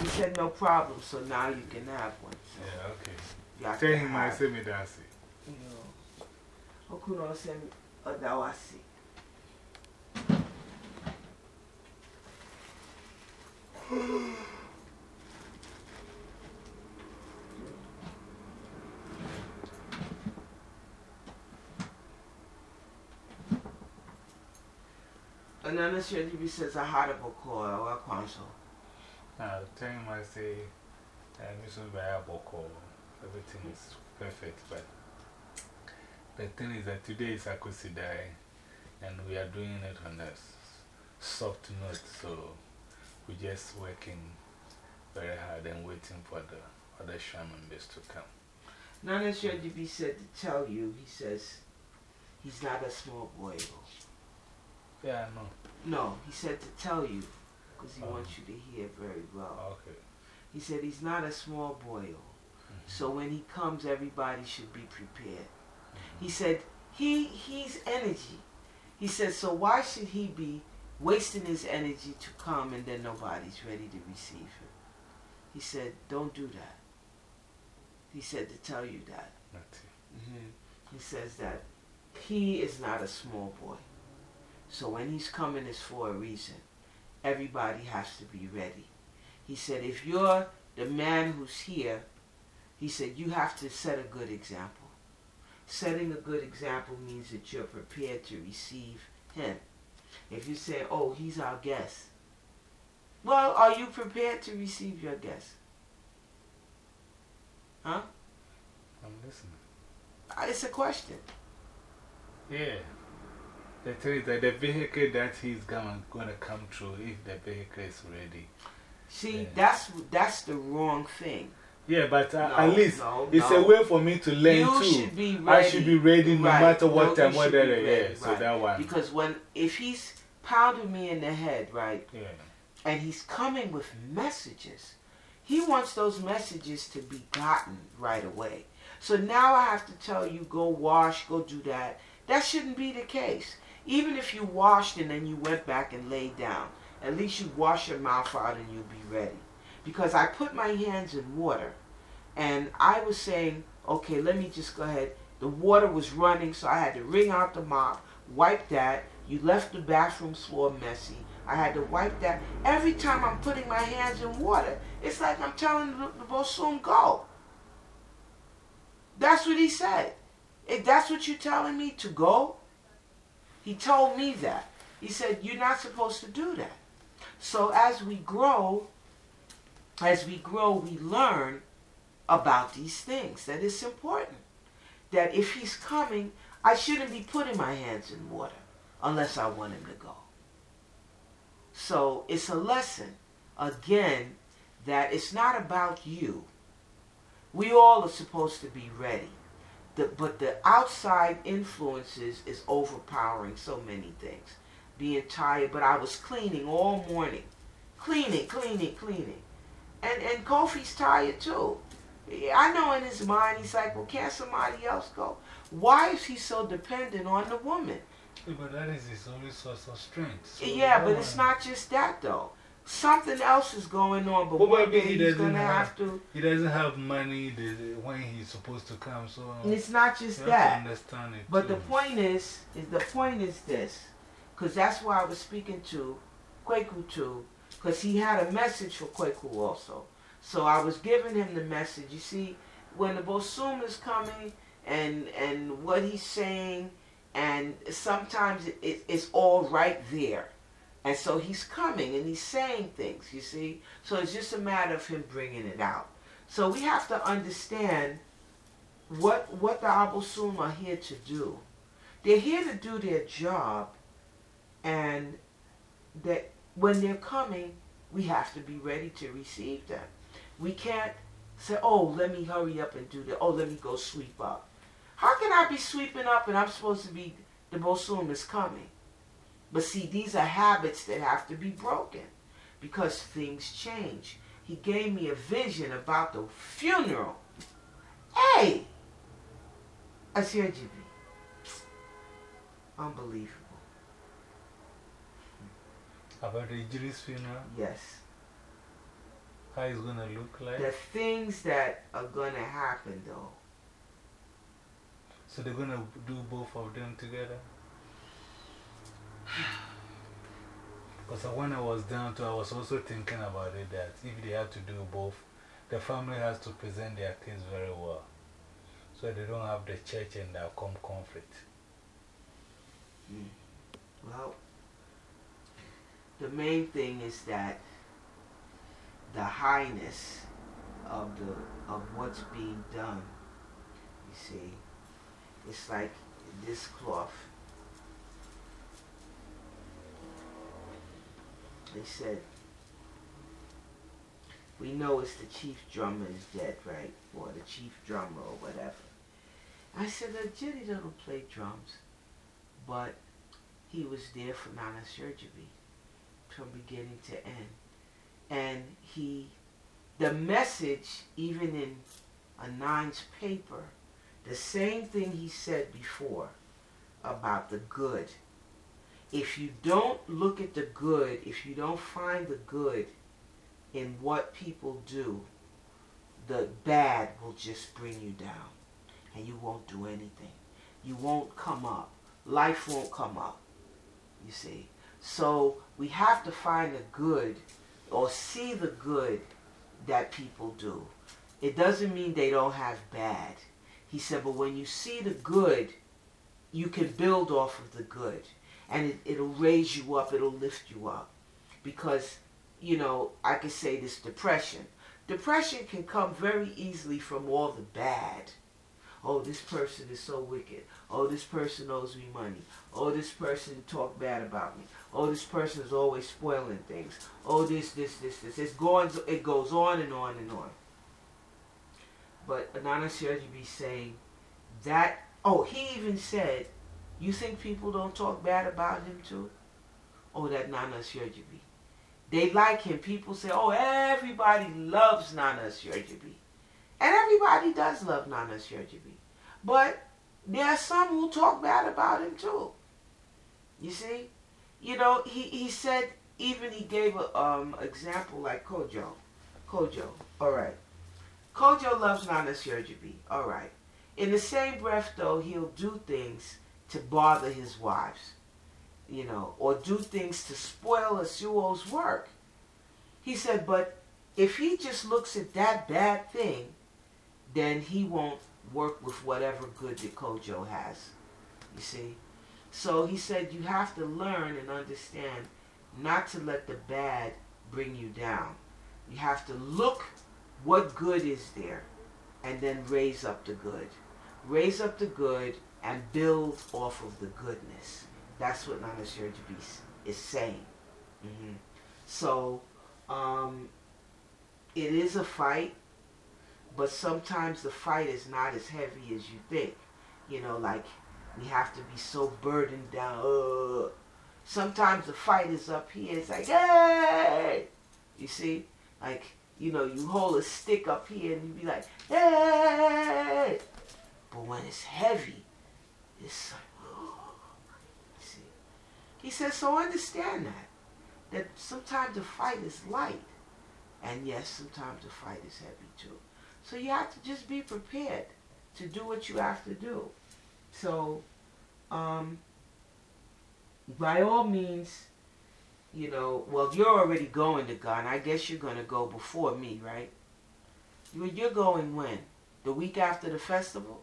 He said, no problem, so now you can have one. So yeah, okay. you Tell him I say me that's it. you know. Okuno send Odawasi. Another strategy says a horrible call or council. Now, tell him I say, I'm using variable call. Everything is perfect, but the thing is that today is Akwasidae, and we are doing it on a soft note, so we're just working very hard and waiting for the other shaman members to come. Nana Strategy said to tell you, he says, he's not a small boy. Yeah, I know. No, he said to tell you, because he Oh. wants you to hear very well. Okay. He said he's not a small boy. So when he comes, everybody should be prepared. He said he he's energy. He said so why should he be wasting his energy to come and then nobody's ready to receive him? He said don't do that. He said to tell you that. Nothing. Mm-hmm. He says that he is not a small boy. So when he's coming, it's for a reason. Everybody has to be ready. He said, if you're the man who's here, he said, you have to set a good example. Setting a good example means that you're prepared to receive him. If you say, oh, he's our guest, well, are you prepared to receive your guest? Huh? I'm listening. Uh, It's a question. Yeah. The thing is that the vehicle that he's gonna, gonna come through, if the vehicle is ready. See, Yeah. that's that's the wrong thing. Yeah, but uh, No, at least no, it's no. a way for me to learn you too. should be ready. I should be ready no matter what time, whether, be yeah, so that one. Because when if he's pounding me in the head, right, Yeah. and he's coming with messages, he wants those messages to be gotten right away. So now I have to tell you, go wash, go do that. That shouldn't be the case. Even if you washed and then you went back and laid down, at least you wash your mouth out and you'll be ready. Because I put my hands in water and I was saying, okay, let me just go ahead. The water was running, so I had to wring out the mop, wipe that. You left the bathroom floor messy. I had to wipe that. Every time I'm putting my hands in water, it's like I'm telling the, the go. That's what he said. If that's what you're telling me to go, he told me that. He said, You're not supposed to do that. So as we grow, as we grow, we learn about these things. That it's important. That if he's coming, I shouldn't be putting my hands in water unless I want him to go. So it's a lesson, again, that it's not about you. We all are supposed to be ready. The, but the outside influences is overpowering so many things. Being tired, but I was cleaning all morning. Cleaning, cleaning, cleaning. And and Kofi's tired too. I know in his mind he's like, well, can't somebody else go? Why is he so dependent on the woman? Yeah, but that is his only source of strength. So yeah, but it's not just that though. Something else is going on. But Well, one day he he's doesn't gonna have- have to. He doesn't have money when he's supposed to come, so uh, And it's not just that. understand it. But the point is, is the point is this, because that's why I was speaking to Kwaku too, because he had a message for Kwaku also. So I was giving him the message. You see, when the Bosom is coming and and what he's saying, and sometimes it, it, it's all right there. And so he's coming and he's saying things, you see. So it's just a matter of him bringing it out. So we have to understand what what the Abosom are here to do. They're here to do their job, and that when they're coming, we have to be ready to receive them. We can't say, "Oh, let me hurry up and do that. Oh, let me go sweep up." How can I be sweeping up and I'm supposed to be the Bosom is coming? But see, these are habits that have to be broken because things change. He gave me a vision about the funeral. Hey! I said, Jimmy. Unbelievable. About the Idris funeral? Yes. How it's going to look like? The things that are going to happen, though. So they're going to do both of them together? Because when I was down to, I was also thinking about it that if they have to do both, the family has to present their case very well. So they don't have the church and there come conflict. Mm. Well, the main thing is that the highness of the of what's being done. You see, it's like this cloth. They said, we know it's the chief drummer is dead, right? Or the chief drummer or whatever. I said, that Jenny doesn't play drums, but he was there for Nana Surgery from beginning to end. And he, the message, even in a nine's paper, the same thing he said before about the good. If you don't look at the good, if you don't find the good in what people do, the bad will just bring you down and you won't do anything. You won't come up. Life won't come up. You see? So we have to find the good or see the good that people do. It doesn't mean they don't have bad. He said, but when you see the good, you can build off of the good. And it, it'll raise you up, it'll lift you up. Because, you know, I could say this depression. Depression can come very easily from all the bad. Oh, this person is so wicked. Oh, this person owes me money. Oh, this person talked bad about me. Oh, this person is always spoiling things. Oh, this, this, this, this. It's going, it goes on and on and on. But Anana be saying that, oh, he even said, you think people don't talk bad about him too? Oh, that Nana Shirjibi. They like him. People say, oh, everybody loves Nana Shirjibi. And everybody does love Nana Shirjibi. But there are some who talk bad about him too. You see? You know, he, he said, even he gave a um example like Kojo. Kojo, alright. Kojo loves Nana Surgery, alright. In the same breath though, he'll do things to bother his wives. You know, or do things to spoil a Asuo's work. He said, but if he just looks at that bad thing, then he won't work with whatever good that Kojo has. You see? So he said you have to learn and understand not to let the bad bring you down. You have to look what good is there and then raise up the good. Raise up the good and build off of the goodness. That's what Nana Shirjabi is saying. Mm-hmm. So um, it is a fight but sometimes the fight is not as heavy as you think. You know, like we have to be so burdened down. Uh, sometimes the fight is up here. It's like, hey! You see? Like, you know, you hold a stick up here and you be like, hey! But when it's heavy, it's like, see? He says, so understand that. That sometimes the fight is light. And yes, sometimes the fight is heavy too. So you have to just be prepared to do what you have to do. So, um, by all means, you know, well, you're already going to Ghana. I guess you're going to go before me, right? You're going when? The week after the festival?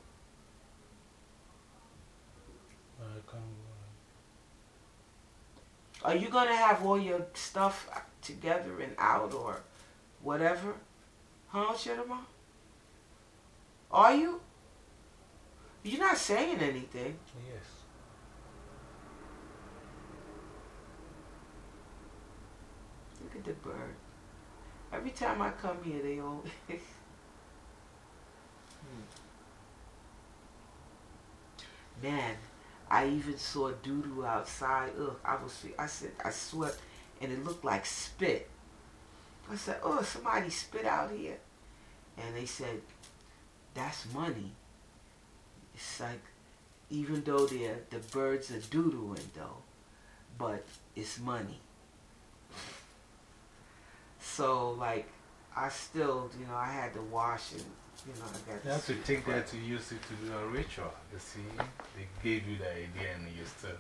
Are you going to have all your stuff together and out or whatever? Huh, Shedama? Are you? You're not saying anything. Yes. Look at the bird. Every time I come here, they all. hmm. Man, I even saw doodoo outside. Ugh, I was. I said I swept, and it looked like spit. I said, "Oh, somebody spit out here," and they said, that's money. It's like, even though they're, the birds are doodling though, but it's money. So, like, I still, you know, I had to wash and, you know, I You have to take that to use it to do a ritual. You see, they gave you the idea and you're still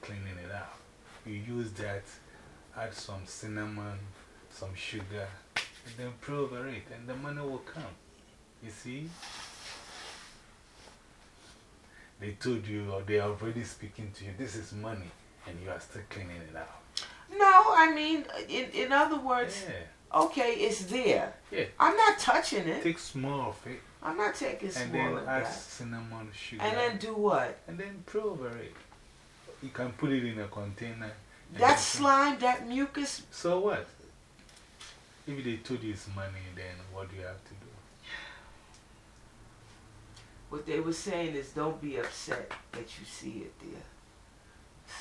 cleaning it up. You use that, add some cinnamon, some sugar, and then pray over it, and the money will come. You see? They told you, or they are already speaking to you, this is money, and you are still cleaning it out. No, I mean, in, in other words, Yeah. Okay, it's there. Yeah. I'm not touching it. Take small of it, I'm not taking small and then add that. cinnamon, sugar. And then do what? and then pray over it. You can put it in a container. That slime, that mucus, So what? If they told you it's money, then what do you have to do? what they were saying is don't be upset that you see it there.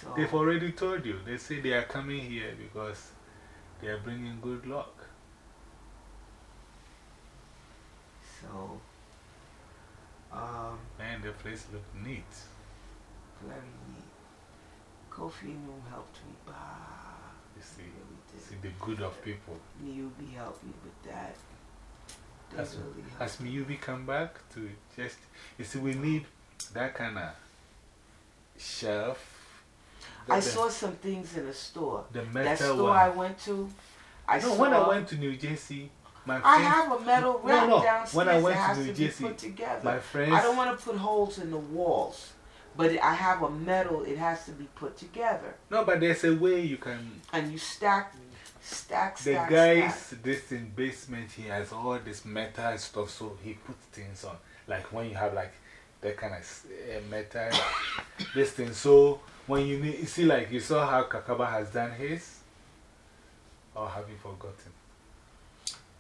So, They've already told you. They say they are coming here because they are bringing good luck. so, um, Man, the place look neat. very neat. Kofi Noom helped me. Bah, You see, see the good of people. Newbie helped me with that. They Has, really has Miyubi come back to just. You see, we need that kind of shelf. I The- saw some things in a store. the That store one. I went to, I no, saw. when I went to New Jersey, my I have a metal No, rack no, downstairs when I went that to has New to Jersey, be put together. my friends. I don't want to put holes in the walls, but I have a metal. It has to be put together, No, but there's a way you can. and you stack, stack, The guy's stack. this in basement, he has all this metal stuff, so he puts things on. Like when you have like that kind of uh, metal, this thing. So when you need, you see, like you saw how Kakaba has done his, or have you forgotten?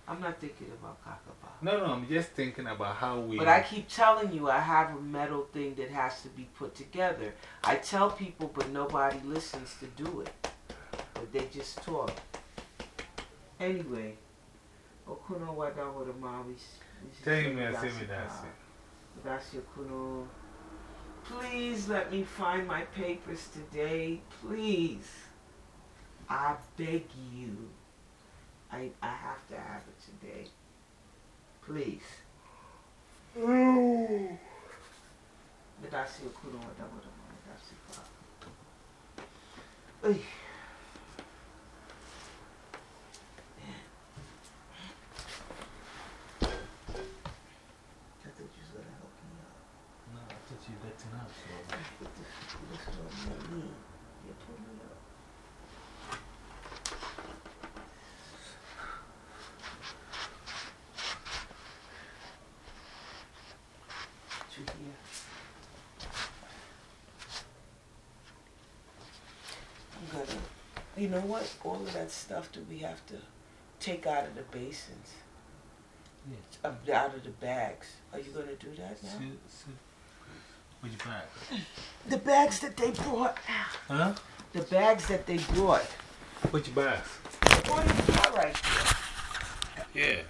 I'm not thinking about Kakaba. No, no, I'm just thinking about how we. But I keep telling you, I have a metal thing that has to be put together. I tell people, but nobody listens to do it. But they just talk. Anyway, okuno wada wada mawis. Tell him I say me that's it. Gracias, kuno. Please let me find my papers today. Please. I beg you. I, I have to have it today. Please. Gracias, kuno wada wada mawis. Gracias, Ay. I thought you was gonna help me out. No, I thought you got enough. So. What the f- what's wrong with me? You pull me up. To here. I'm gonna, you know what? All of that stuff that we have to take out of the basins, Yeah. out of the bags. Are you gonna do that now? See, see. Which bag? The bags that they brought. Huh? The bags that they brought. Which bags? The one you got right there. Yeah.